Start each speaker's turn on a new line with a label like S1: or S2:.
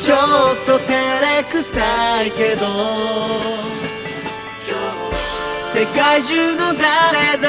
S1: ちょっと照れくさいけど。世界中の誰だ